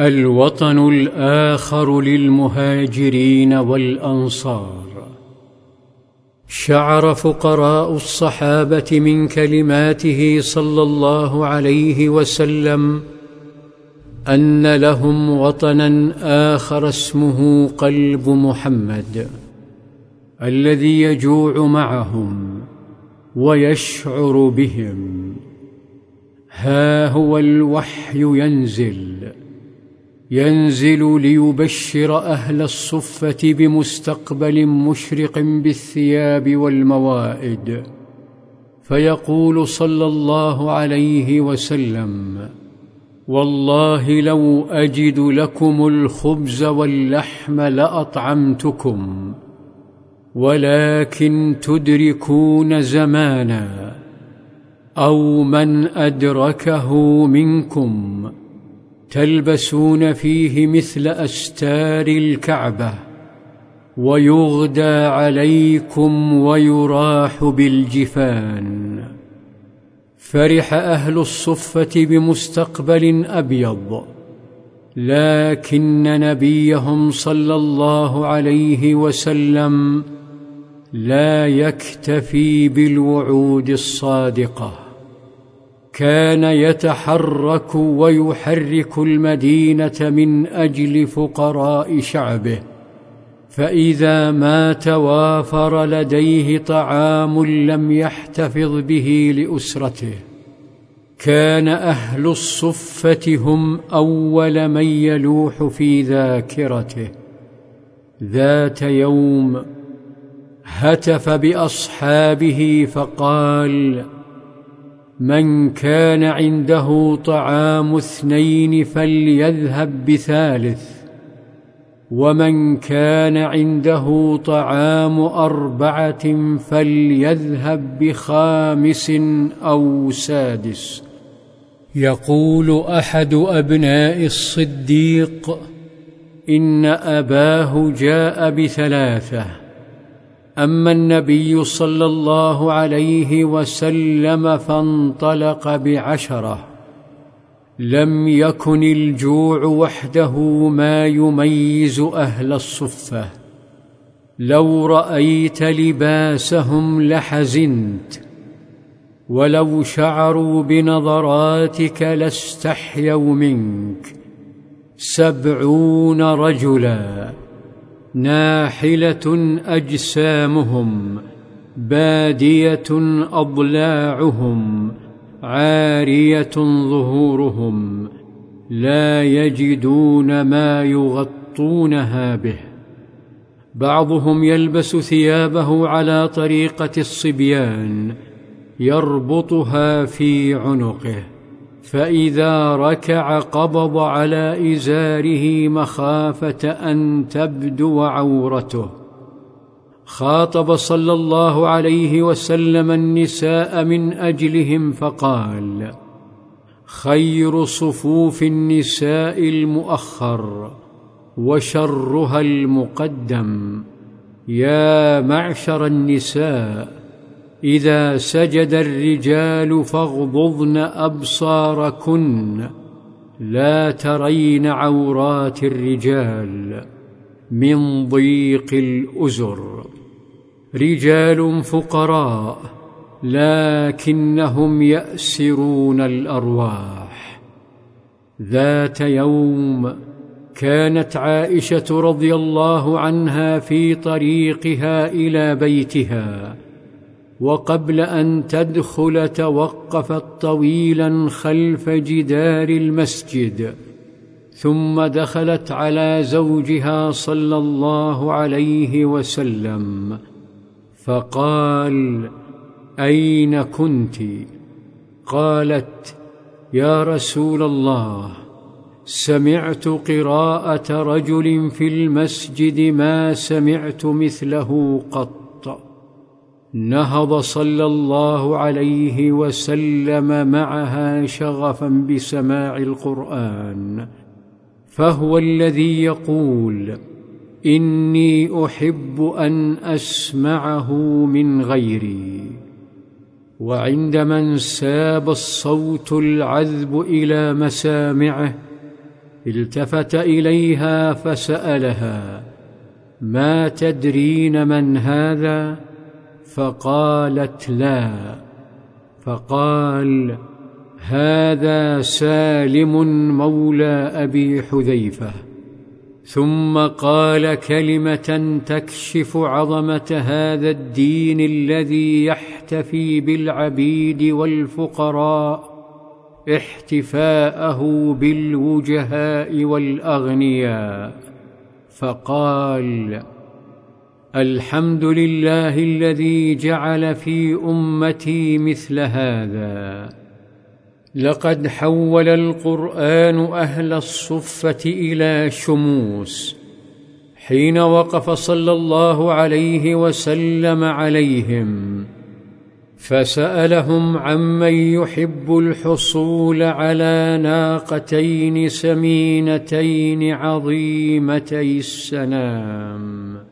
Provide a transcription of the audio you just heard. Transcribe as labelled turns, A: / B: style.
A: الوطن الآخر للمهاجرين والأنصار. شعر فقراء الصحابة من كلماته صلى الله عليه وسلم أن لهم وطنا آخر اسمه قلب محمد الذي يجوع معهم ويشعر بهم. ها هو الوحي ينزل. ينزل ليبشر أهل الصفة بمستقبل مشرق بالثياب والموائد. فيقول صلى الله عليه وسلم والله لو أجد لكم الخبز واللحم لأطعمتكم ولكن تدركون زمانا أو من أدركه منكم. تلبسون فيه مثل أستار الكعبة ويغدى عليكم ويراح بالجفان. فرح أهل الصفة بمستقبل أبيض لكن نبيهم صلى الله عليه وسلم لا يكتفي بالوعود الصادقة. كان يتحرك ويحرك المدينة من أجل فقراء شعبه فإذا ما توافر لديه طعام لم يحتفظ به لأسرته. كان أهل الصفة هم أول من يلوح في ذاكرته. ذات يوم هتف بأصحابه فقال من كان عنده طعام اثنين فليذهب بثالث ومن كان عنده طعام أربعة فليذهب بخامس أو سادس. يقول أحد أبناء الصديق إن أباه جاء بثلاثة أما النبي صلى الله عليه وسلم فانطلق بعشرة. لم يكن الجوع وحده ما يميز أهل الصفة. لو رأيت لباسهم لحزنت. ولو شعروا بنظراتك لاستحيوا منك. سبعون رجلا. ناحلة أجسامهم بادية أضلاعهم عارية ظهورهم لا يجدون ما يغطونها به. بعضهم يلبس ثيابه على طريقة الصبيان يربطها في عنقه. فإذا ركع قبض على إزاره مخافة أن تبدو عورته. خاطب صلى الله عليه وسلم النساء من أجلهم فقال خير صفوف النساء المؤخر وشرها المقدم. يا معشر النساء إذا سجد الرجال فاغضضن أبصاركن لا ترين عورات الرجال من ضيق الأزر. رجال فقراء لكنهم يأسرون الأرواح. ذات يوم كانت عائشة رضي الله عنها في طريقها إلى بيتها. وقبل أن تدخل توقفت طويلا خلف جدار المسجد ثم دخلت على زوجها صلى الله عليه وسلم فقال أين كنت؟ قالت يا رسول الله سمعت قراءة رجل في المسجد ما سمعت مثله قط. نهض صلى الله عليه وسلم معها شغفا بسماع القرآن فهو الذي يقول إني أحب أن أسمعه من غيري. وعندما انساب الصوت العذب إلى مسامعه التفت إليها فسألها ما تدرين من هذا؟ فقالت لا. فقال هذا سالم مولى أبي حذيفة. ثم قال كلمة تكشف عظمة هذا الدين الذي يحتفي بالعبيد والفقراء احتفاءه بالوجهاء والأغنياء. فقال الحمد لله الذي جعل في أمتي مثل هذا. لقد حول القرآن أهل الصفة إلى شموس حين وقف صلى الله عليه وسلم عليهم فسألهم عمن يحب الحصول على ناقتين سمينتين عظيمتي السنام